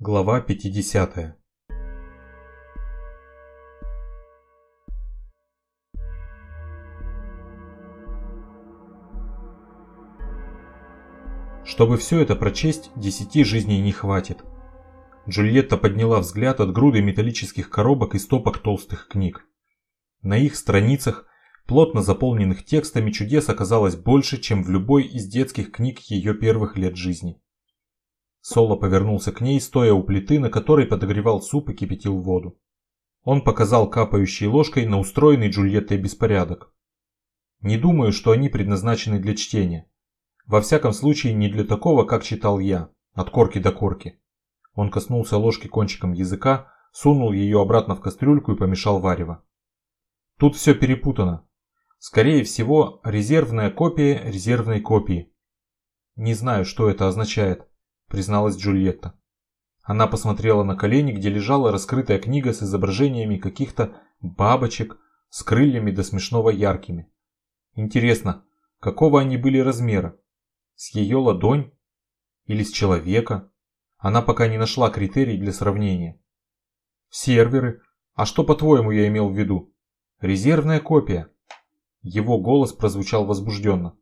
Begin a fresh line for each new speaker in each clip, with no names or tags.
Глава 50 Чтобы все это прочесть, десяти жизней не хватит. Джульетта подняла взгляд от груды металлических коробок и стопок толстых книг. На их страницах, плотно заполненных текстами, чудес оказалось больше, чем в любой из детских книг ее первых лет жизни. Соло повернулся к ней, стоя у плиты, на которой подогревал суп и кипятил воду. Он показал капающей ложкой на устроенный Джульеттой беспорядок. Не думаю, что они предназначены для чтения. Во всяком случае, не для такого, как читал я, от корки до корки. Он коснулся ложки кончиком языка, сунул ее обратно в кастрюльку и помешал варево. Тут все перепутано. Скорее всего, резервная копия резервной копии. Не знаю, что это означает призналась Джульетта. Она посмотрела на колени, где лежала раскрытая книга с изображениями каких-то бабочек с крыльями до смешного яркими. Интересно, какого они были размера? С ее ладонь? Или с человека? Она пока не нашла критерий для сравнения. Серверы? А что по-твоему я имел в виду? Резервная копия. Его голос прозвучал возбужденно.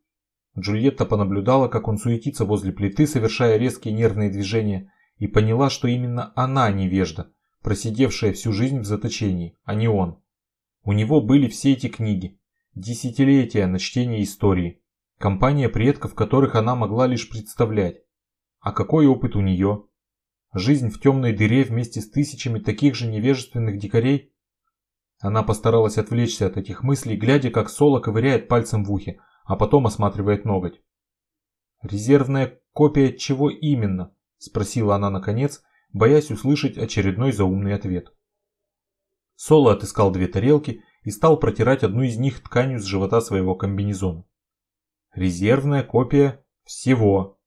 Джульетта понаблюдала, как он суетится возле плиты, совершая резкие нервные движения, и поняла, что именно она невежда, просидевшая всю жизнь в заточении, а не он. У него были все эти книги, десятилетия на чтение истории, компания предков, которых она могла лишь представлять. А какой опыт у нее? Жизнь в темной дыре вместе с тысячами таких же невежественных дикарей? Она постаралась отвлечься от этих мыслей, глядя, как Соло ковыряет пальцем в ухе, а потом осматривает ноготь. «Резервная копия чего именно?» – спросила она наконец, боясь услышать очередной заумный ответ. Соло отыскал две тарелки и стал протирать одну из них тканью с живота своего комбинезона. «Резервная копия всего.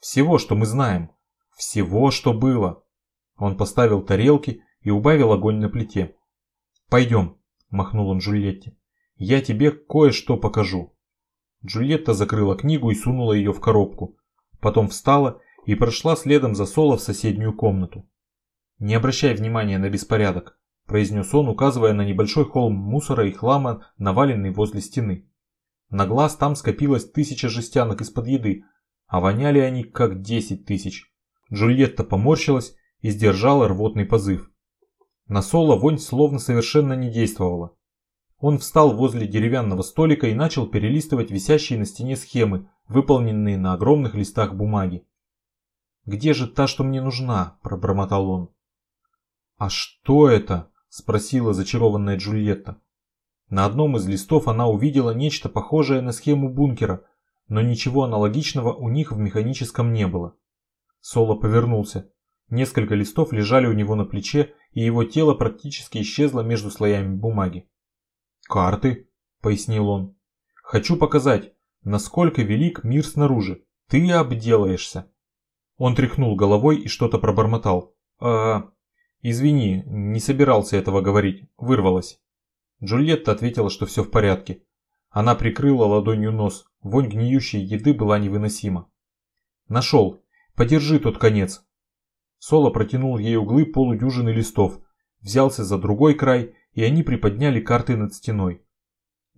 Всего, что мы знаем. Всего, что было». Он поставил тарелки и убавил огонь на плите. «Пойдем», – махнул он Джульетте. «Я тебе кое-что покажу». Джульетта закрыла книгу и сунула ее в коробку. Потом встала и прошла следом за Соло в соседнюю комнату. «Не обращай внимания на беспорядок», – произнес он, указывая на небольшой холм мусора и хлама, наваленный возле стены. На глаз там скопилось тысяча жестянок из-под еды, а воняли они как десять тысяч. Джульетта поморщилась и сдержала рвотный позыв. На Соло вонь словно совершенно не действовала. Он встал возле деревянного столика и начал перелистывать висящие на стене схемы, выполненные на огромных листах бумаги. «Где же та, что мне нужна?» – пробормотал он. «А что это?» – спросила зачарованная Джульетта. На одном из листов она увидела нечто похожее на схему бункера, но ничего аналогичного у них в механическом не было. Соло повернулся. Несколько листов лежали у него на плече, и его тело практически исчезло между слоями бумаги. «Карты», — пояснил он. «Хочу показать, насколько велик мир снаружи. Ты обделаешься». Он тряхнул головой и что-то пробормотал. «А, извини, не собирался этого говорить, вырвалось». Джульетта ответила, что все в порядке. Она прикрыла ладонью нос, вонь гниющей еды была невыносима. «Нашел. Подержи тот конец». Соло протянул ей углы полудюжины листов, взялся за другой край и они приподняли карты над стеной.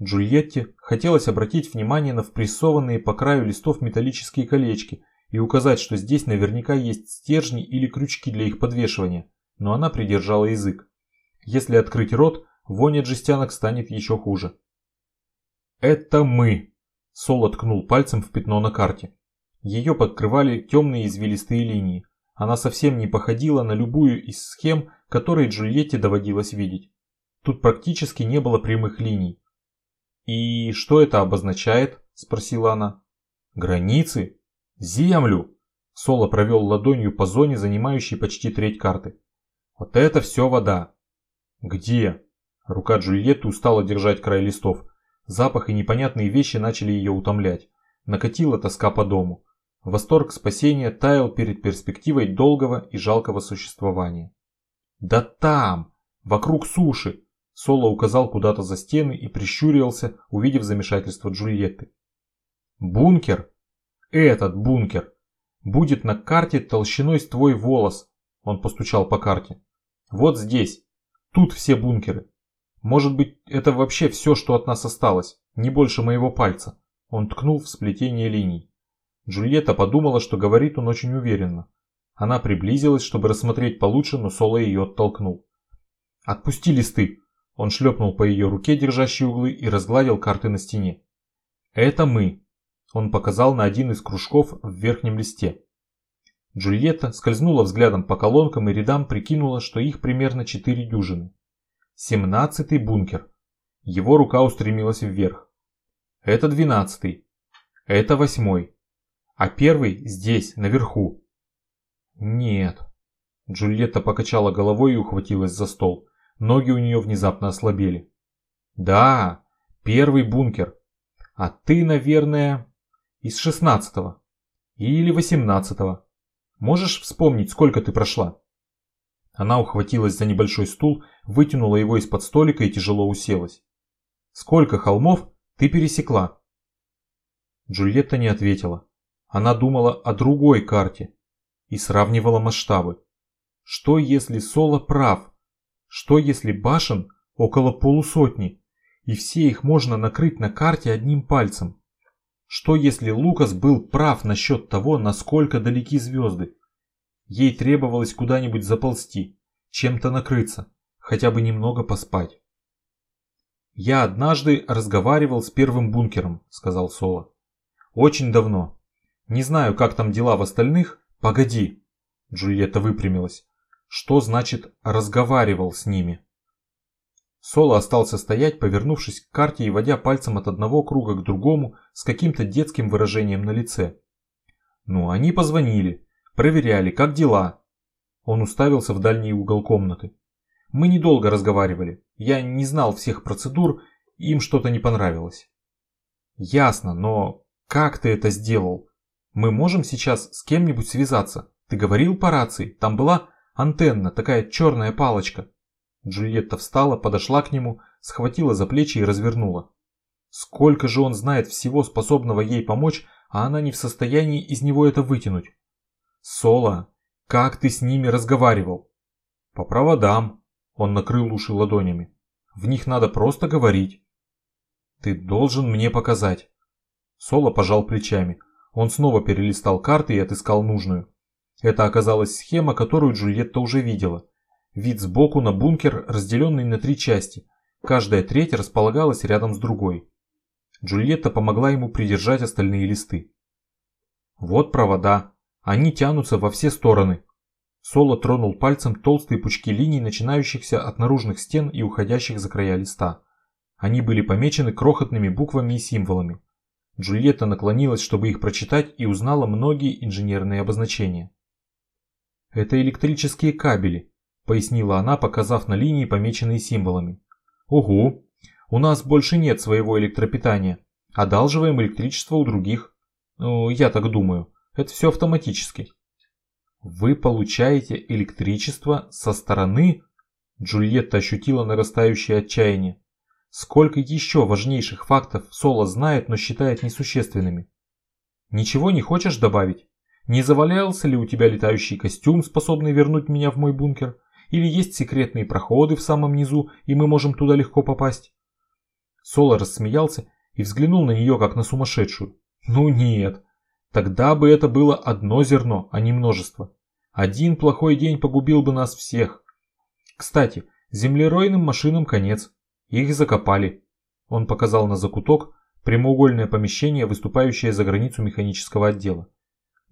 Джульетте хотелось обратить внимание на впрессованные по краю листов металлические колечки и указать, что здесь наверняка есть стержни или крючки для их подвешивания, но она придержала язык. Если открыть рот, вонь от жестянок станет еще хуже. «Это мы!» – Соло ткнул пальцем в пятно на карте. Ее подкрывали темные извилистые линии. Она совсем не походила на любую из схем, которые Джульетте доводилось видеть. Тут практически не было прямых линий. «И что это обозначает?» – спросила она. «Границы? Землю!» Соло провел ладонью по зоне, занимающей почти треть карты. «Вот это все вода!» «Где?» Рука Джульетты устала держать край листов. Запах и непонятные вещи начали ее утомлять. Накатила тоска по дому. Восторг спасения таял перед перспективой долгого и жалкого существования. «Да там! Вокруг суши! Соло указал куда-то за стены и прищурился, увидев замешательство Джульетты. «Бункер? Этот бункер! Будет на карте толщиной с твой волос. Он постучал по карте. Вот здесь. Тут все бункеры. Может быть, это вообще все, что от нас осталось. Не больше моего пальца. Он ткнул в сплетение линий. Джульетта подумала, что говорит он очень уверенно. Она приблизилась, чтобы рассмотреть получше, но Соло ее оттолкнул. «Отпусти листы!» Он шлепнул по ее руке, держащей углы, и разгладил карты на стене. «Это мы!» Он показал на один из кружков в верхнем листе. Джульетта скользнула взглядом по колонкам и рядам, прикинула, что их примерно четыре дюжины. Семнадцатый бункер. Его рука устремилась вверх. Это двенадцатый. Это восьмой. А первый здесь, наверху. Нет. Джульетта покачала головой и ухватилась за стол. Ноги у нее внезапно ослабели. Да, первый бункер. А ты, наверное, из шестнадцатого. Или восемнадцатого. Можешь вспомнить, сколько ты прошла? Она ухватилась за небольшой стул, вытянула его из-под столика и тяжело уселась. Сколько холмов ты пересекла? Джульетта не ответила. Она думала о другой карте и сравнивала масштабы. Что если Соло прав? Что если башен около полусотни, и все их можно накрыть на карте одним пальцем? Что если Лукас был прав насчет того, насколько далеки звезды? Ей требовалось куда-нибудь заползти, чем-то накрыться, хотя бы немного поспать. «Я однажды разговаривал с первым бункером», — сказал Соло. «Очень давно. Не знаю, как там дела в остальных. Погоди. Джульетта выпрямилась. Что значит «разговаривал с ними»? Соло остался стоять, повернувшись к карте и водя пальцем от одного круга к другому с каким-то детским выражением на лице. Ну, они позвонили, проверяли, как дела. Он уставился в дальний угол комнаты. Мы недолго разговаривали. Я не знал всех процедур, им что-то не понравилось. Ясно, но как ты это сделал? Мы можем сейчас с кем-нибудь связаться? Ты говорил по рации? Там была антенна, такая черная палочка. Джульетта встала, подошла к нему, схватила за плечи и развернула. Сколько же он знает всего, способного ей помочь, а она не в состоянии из него это вытянуть. Соло, как ты с ними разговаривал? По проводам. Он накрыл уши ладонями. В них надо просто говорить. Ты должен мне показать. Соло пожал плечами. Он снова перелистал карты и отыскал нужную. Это оказалась схема, которую Джульетта уже видела. Вид сбоку на бункер, разделенный на три части. Каждая треть располагалась рядом с другой. Джульетта помогла ему придержать остальные листы. Вот провода. Они тянутся во все стороны. Соло тронул пальцем толстые пучки линий, начинающихся от наружных стен и уходящих за края листа. Они были помечены крохотными буквами и символами. Джульетта наклонилась, чтобы их прочитать, и узнала многие инженерные обозначения. «Это электрические кабели», — пояснила она, показав на линии, помеченные символами. «Угу, у нас больше нет своего электропитания. Одалживаем электричество у других. Ну, я так думаю. Это все автоматически». «Вы получаете электричество со стороны?» Джульетта ощутила нарастающее отчаяние. Сколько еще важнейших фактов Соло знает, но считает несущественными. Ничего не хочешь добавить? Не завалялся ли у тебя летающий костюм, способный вернуть меня в мой бункер? Или есть секретные проходы в самом низу, и мы можем туда легко попасть? Соло рассмеялся и взглянул на нее, как на сумасшедшую. Ну нет, тогда бы это было одно зерно, а не множество. Один плохой день погубил бы нас всех. Кстати, землеройным машинам конец. Их закопали. Он показал на закуток, прямоугольное помещение, выступающее за границу механического отдела.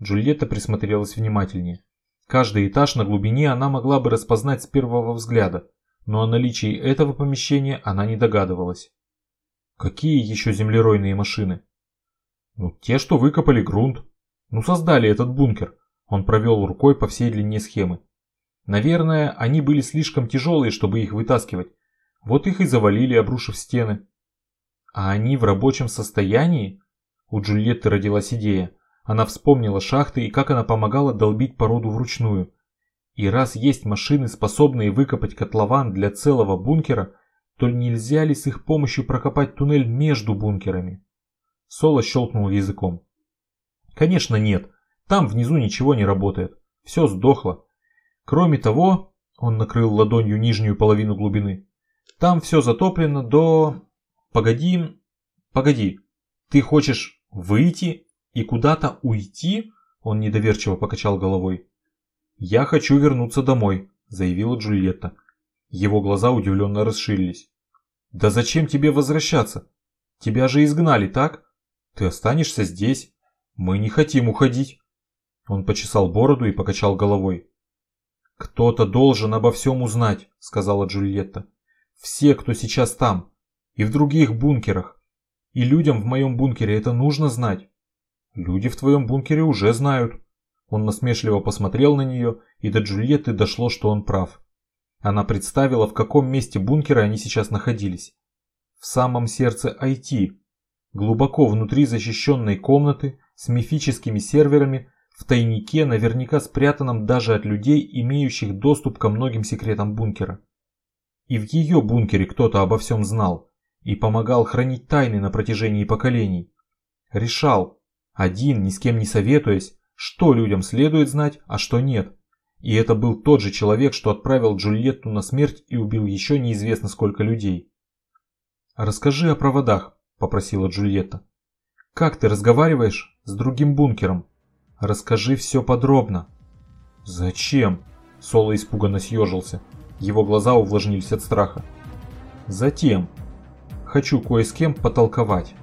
Джульетта присмотрелась внимательнее. Каждый этаж на глубине она могла бы распознать с первого взгляда, но о наличии этого помещения она не догадывалась. Какие еще землеройные машины? Ну, те, что выкопали грунт. Ну, создали этот бункер. Он провел рукой по всей длине схемы. Наверное, они были слишком тяжелые, чтобы их вытаскивать, вот их и завалили, обрушив стены. А они в рабочем состоянии? У Джульетты родилась идея. Она вспомнила шахты и как она помогала долбить породу вручную. И раз есть машины, способные выкопать котлован для целого бункера, то нельзя ли с их помощью прокопать туннель между бункерами? Соло щелкнул языком. Конечно нет, там внизу ничего не работает. Все сдохло. Кроме того, он накрыл ладонью нижнюю половину глубины. Там все затоплено до... Погоди, погоди. Ты хочешь выйти и куда-то уйти? Он недоверчиво покачал головой. Я хочу вернуться домой, заявила Джульетта. Его глаза удивленно расширились. Да зачем тебе возвращаться? Тебя же изгнали, так? Ты останешься здесь. Мы не хотим уходить. Он почесал бороду и покачал головой. «Кто-то должен обо всем узнать», — сказала Джульетта. «Все, кто сейчас там. И в других бункерах. И людям в моем бункере это нужно знать. Люди в твоем бункере уже знают». Он насмешливо посмотрел на нее, и до Джульетты дошло, что он прав. Она представила, в каком месте бункера они сейчас находились. В самом сердце IT, глубоко внутри защищенной комнаты с мифическими серверами, в тайнике, наверняка спрятанном даже от людей, имеющих доступ ко многим секретам бункера. И в ее бункере кто-то обо всем знал и помогал хранить тайны на протяжении поколений. Решал, один, ни с кем не советуясь, что людям следует знать, а что нет. И это был тот же человек, что отправил Джульетту на смерть и убил еще неизвестно сколько людей. «Расскажи о проводах», – попросила Джульетта. «Как ты разговариваешь с другим бункером?» Расскажи все подробно». «Зачем?» Соло испуганно съежился. Его глаза увлажнились от страха. «Затем. Хочу кое с кем потолковать».